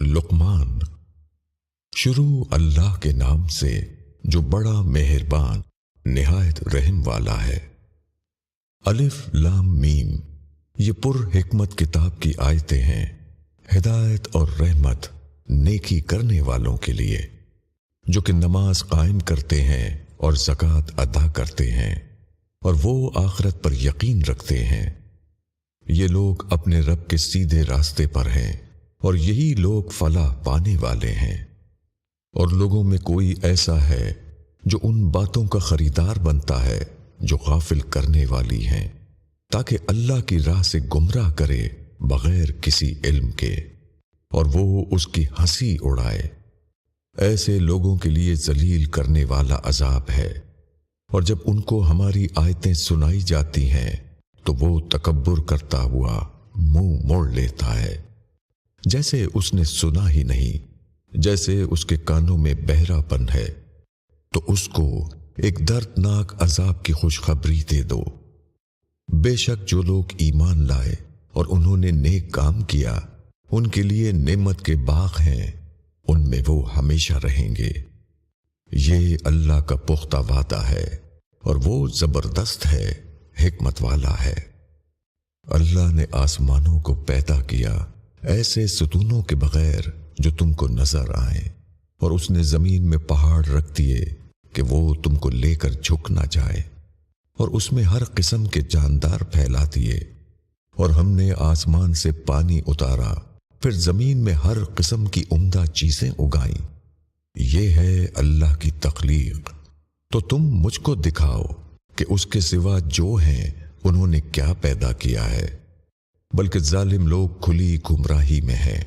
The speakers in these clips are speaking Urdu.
لقمان، شروع اللہ کے نام سے جو بڑا مہربان، نہایت رحم والا ہے۔ الف لام میم، یہ پر حکمت کتاب کی آیتیں ہیں، ہدایت اور رحمت نیکی کرنے والوں کے لیے، جو کہ نماز قائم کرتے ہیں اور زکوٰۃ ادا کرتے ہیں، اور وہ آخرت پر یقین رکھتے ہیں۔ یہ لوگ اپنے رب کے سیدھے راستے پر ہیں۔ اور یہی لوگ فلاح پانے والے ہیں۔ اور لوگوں میں کوئی ایسا ہے جو ان باتوں کا خریدار بنتا ہے جو غافل کرنے والی ہیں، تاکہ اللہ کی راہ سے گمراہ کرے بغیر کسی علم کے۔ اور وہ اس کی ہنسی اڑائے۔ ایسے لوگوں کے لیے ذلیل کرنے والا عذاب ہے۔ اور جب ان کو ہماری آیتیں سنائی جاتی ہیں، تو وہ تکبر کرتا ہوا منہ موڑ لیتا ہے۔ جیسے اس نے سنا ہی نہیں، جیسے اس کے کانوں میں بہرا پن ہے، تو اس کو ایک دردناک عذاب کی خوشخبری دے دو۔ بے شک جو لوگ ایمان لائے اور انہوں نے نیک کام کیا، ان کے لیے نعمت کے باغ ہیں، ان میں وہ ہمیشہ رہیں گے۔ یہ اللہ کا پختہ وعدہ ہے اور وہ زبردست ہے، حکمت والا ہے۔ اللہ نے آسمانوں کو پیدا کیا ایسے ستونوں کے بغیر جو تم کو نظر آئیں اور اس نے زمین میں پہاڑ رکھ دیے کہ وہ تم کو لے کر جھک نہ جائے اور اس میں ہر قسم کے جاندار پھیلا دیے اور ہم نے آسمان سے پانی اتارا، پھر زمین میں ہر قسم کی عمدہ چیزیں اگائیں۔ یہ ہے اللہ کی تخلیق۔ تو تم مجھ کو دکھاؤ کہ اس کے سوا جو ہیں انہوں نے کیا پیدا کیا ہے۔ بلکہ ظالم لوگ کھلی گمراہی میں ہیں۔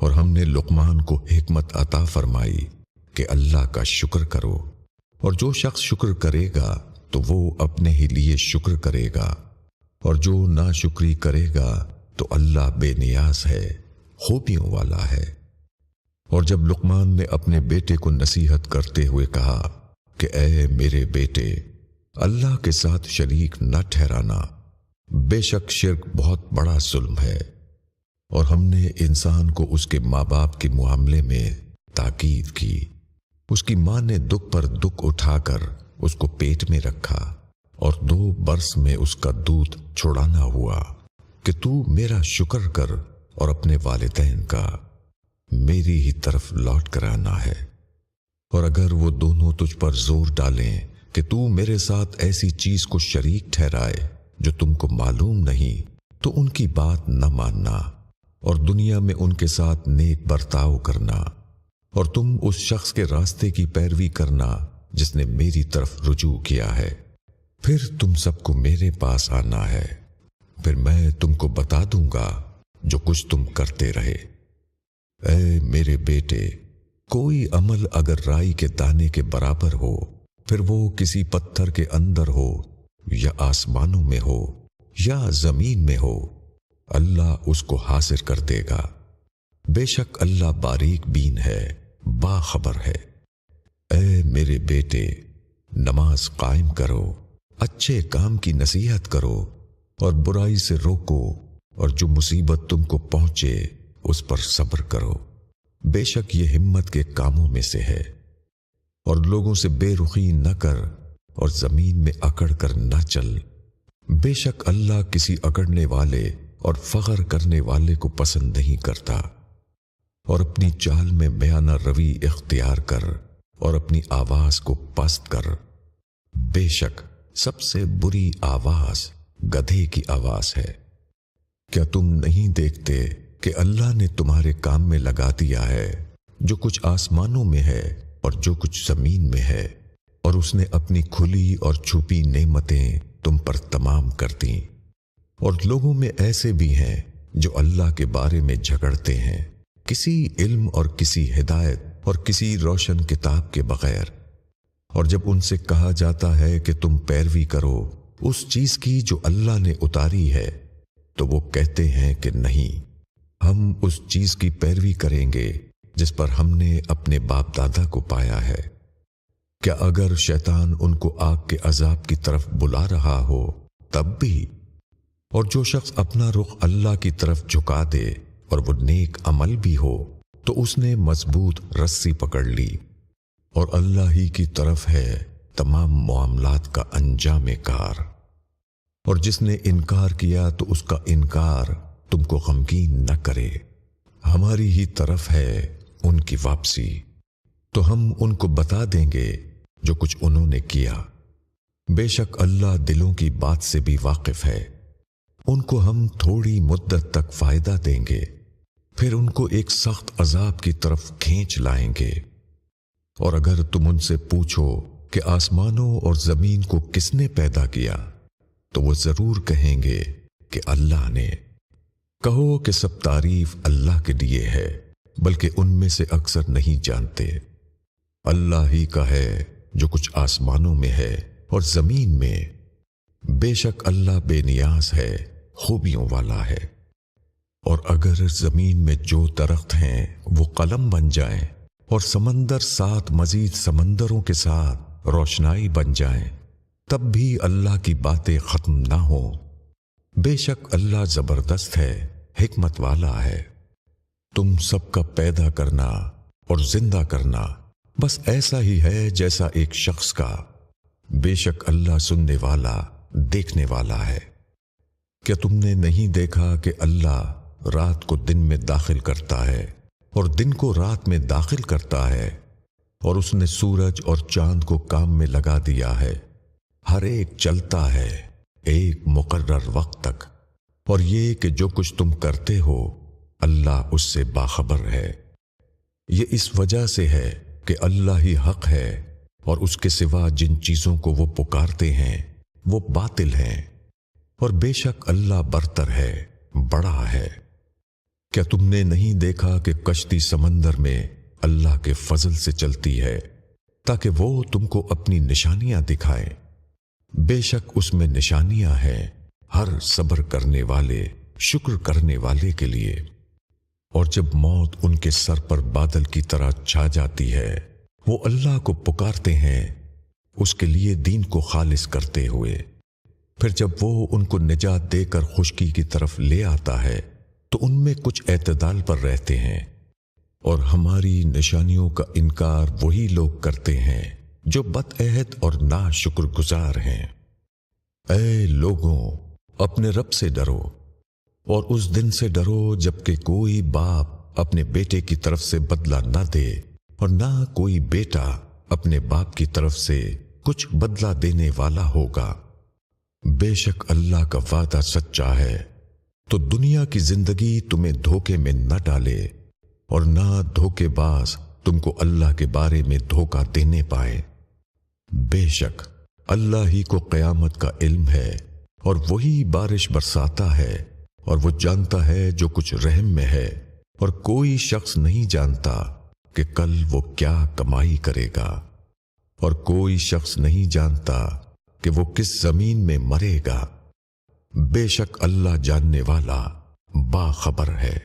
اور ہم نے لقمان کو حکمت عطا فرمائی کہ اللہ کا شکر کرو۔ اور جو شخص شکر کرے گا، تو وہ اپنے ہی لیے شکر کرے گا۔ اور جو نا شکری کرے گا، تو اللہ بے نیاز ہے، خوبیوں والا ہے۔ اور جب لقمان نے اپنے بیٹے کو نصیحت کرتے ہوئے کہا کہ اے میرے بیٹے، اللہ کے ساتھ شریک نہ ٹھہرانا۔ بے شک شرک بہت بڑا ظلم ہے۔ اور ہم نے انسان کو اس کے ماں باپ کے معاملے میں تاکید کی۔ اس کی ماں نے دکھ پر دکھ اٹھا کر اس کو پیٹ میں رکھا اور دو برس میں اس کا دودھ چھوڑانا ہوا کہ تو میرا شکر کر اور اپنے والدین کا میری ہی طرف لوٹ کر آنا ہے۔ اور اگر وہ دونوں تجھ پر زور ڈالیں کہ تو میرے ساتھ ایسی چیز کو شریک ٹھہرائے جو تم کو معلوم نہیں، تو ان کی بات نہ ماننا اور دنیا میں ان کے ساتھ نیک برتاؤ کرنا اور تم اس شخص کے راستے کی پیروی کرنا جس نے میری طرف رجوع کیا ہے۔ پھر تم سب کو میرے پاس آنا ہے۔ پھر میں تم کو بتا دوں گا جو کچھ تم کرتے رہے۔ اے میرے بیٹے، کوئی عمل اگر رائی کے دانے کے برابر ہو، پھر وہ کسی پتھر کے اندر ہو یا آسمانوں میں ہو یا زمین میں ہو، اللہ اس کو حاصل کر دے گا۔ بے شک اللہ باریک بین ہے، باخبر ہے۔ اے میرے بیٹے، نماز قائم کرو، اچھے کام کی نصیحت کرو اور برائی سے روکو اور جو مصیبت تم کو پہنچے، اس پر صبر کرو۔ بے شک یہ ہمت کے کاموں میں سے ہے۔ اور لوگوں سے بے رخی نہ کر۔ اور زمین میں اکڑ کر نہ چل۔ بے شک اللہ کسی اکڑنے والے اور فخر کرنے والے کو پسند نہیں کرتا۔ اور اپنی چال میں بیانہ روی اختیار کر اور اپنی آواز کو پست کر۔ بے شک سب سے بری آواز گدھے کی آواز ہے۔ کیا تم نہیں دیکھتے کہ اللہ نے تمہارے کام میں لگا دیا ہے، جو کچھ آسمانوں میں ہے اور جو کچھ زمین میں ہے؟ اور اس نے اپنی کھلی اور چھپی نعمتیں تم پر تمام کر دیں۔ اور لوگوں میں ایسے بھی ہیں جو اللہ کے بارے میں جھگڑتے ہیں۔ کسی علم اور کسی ہدایت اور کسی روشن کتاب کے بغیر۔ اور جب ان سے کہا جاتا ہے کہ تم پیروی کرو اس چیز کی جو اللہ نے اتاری ہے، تو وہ کہتے ہیں کہ نہیں، ہم اس چیز کی پیروی کریں گے جس پر ہم نے اپنے باپ دادا کو پایا ہے۔ کیا اگر شیطان ان کو آگ کے عذاب کی طرف بلا رہا ہو، تب بھی۔ اور جو شخص اپنا رخ اللہ کی طرف جھکا دے اور وہ نیک عمل بھی ہو، تو اس نے مضبوط رسی پکڑ لی۔ اور اللہ ہی کی طرف ہے تمام معاملات کا انجام کار۔ اور جس نے انکار کیا تو اس کا انکار تم کو غمگین نہ کرے۔ ہماری ہی طرف ہے ان کی واپسی۔ تو ہم ان کو بتا دیں گے جو کچھ انہوں نے کیا۔ بے شک اللہ دلوں کی بات سے بھی واقف ہے۔ ان کو ہم تھوڑی مدت تک فائدہ دیں گے۔ پھر ان کو ایک سخت عذاب کی طرف کھینچ لائیں گے۔ اور اگر تم ان سے پوچھو کہ آسمانوں اور زمین کو کس نے پیدا کیا، تو وہ ضرور کہیں گے کہ اللہ نے۔ کہو کہ سب تعریف اللہ کے لیے ہے، بلکہ ان میں سے اکثر نہیں جانتے۔ اللہ ہی کا ہے جو کچھ آسمانوں میں ہے اور زمین میں۔ بے شک اللہ بے نیاز ہے، خوبیوں والا ہے۔ اور اگر زمین میں جو درخت ہیں وہ قلم بن جائیں اور سمندر سات مزید سمندروں کے ساتھ روشنائی بن جائیں، تب بھی اللہ کی باتیں ختم نہ ہوں۔ بے شک اللہ زبردست ہے، حکمت والا ہے۔ تم سب کا پیدا کرنا اور زندہ کرنا بس ایسا ہی ہے جیسا ایک شخص کا۔ بے شک اللہ سننے والا، دیکھنے والا ہے۔ کیا تم نے نہیں دیکھا کہ اللہ رات کو دن میں داخل کرتا ہے اور دن کو رات میں داخل کرتا ہے؟ اور اس نے سورج اور چاند کو کام میں لگا دیا ہے۔ ہر ایک چلتا ہے ایک مقرر وقت تک۔ اور یہ کہ جو کچھ تم کرتے ہو، اللہ اس سے باخبر ہے۔ یہ اس وجہ سے ہے کہ اللہ ہی حق ہے اور اس کے سوا جن چیزوں کو وہ پکارتے ہیں، وہ باطل ہیں۔ اور بے شک اللہ برتر ہے، بڑا ہے۔ کیا تم نے نہیں دیکھا کہ کشتی سمندر میں اللہ کے فضل سے چلتی ہے، تاکہ وہ تم کو اپنی نشانیاں دکھائے؟ بے شک اس میں نشانیاں ہیں ہر صبر کرنے والے، شکر کرنے والے کے لیے۔ اور جب موت ان کے سر پر بادل کی طرح چھا جاتی ہے، وہ اللہ کو پکارتے ہیں، اس کے لیے دین کو خالص کرتے ہوئے۔ پھر جب وہ ان کو نجات دے کر خشکی کی طرف لے آتا ہے، تو ان میں کچھ اعتدال پر رہتے ہیں۔ اور ہماری نشانیوں کا انکار وہی لوگ کرتے ہیں جو بد عہد اور نا شکر گزار ہیں۔ اے لوگوں، اپنے رب سے ڈرو۔ اور اس دن سے ڈرو جبکہ کوئی باپ اپنے بیٹے کی طرف سے بدلہ نہ دے اور نہ کوئی بیٹا اپنے باپ کی طرف سے کچھ بدلہ دینے والا ہوگا۔ بے شک اللہ کا وعدہ سچا ہے۔ تو دنیا کی زندگی تمہیں دھوکے میں نہ ڈالے اور نہ دھوکے باز تم کو اللہ کے بارے میں دھوکہ دینے پائے۔ بے شک اللہ ہی کو قیامت کا علم ہے اور وہی بارش برساتا ہے۔ اور وہ جانتا ہے جو کچھ رحم میں ہے، اور کوئی شخص نہیں جانتا کہ کل وہ کیا کمائی کرے گا۔ اور کوئی شخص نہیں جانتا کہ وہ کس زمین میں مرے گا۔ بے شک اللہ جاننے والا باخبر ہے۔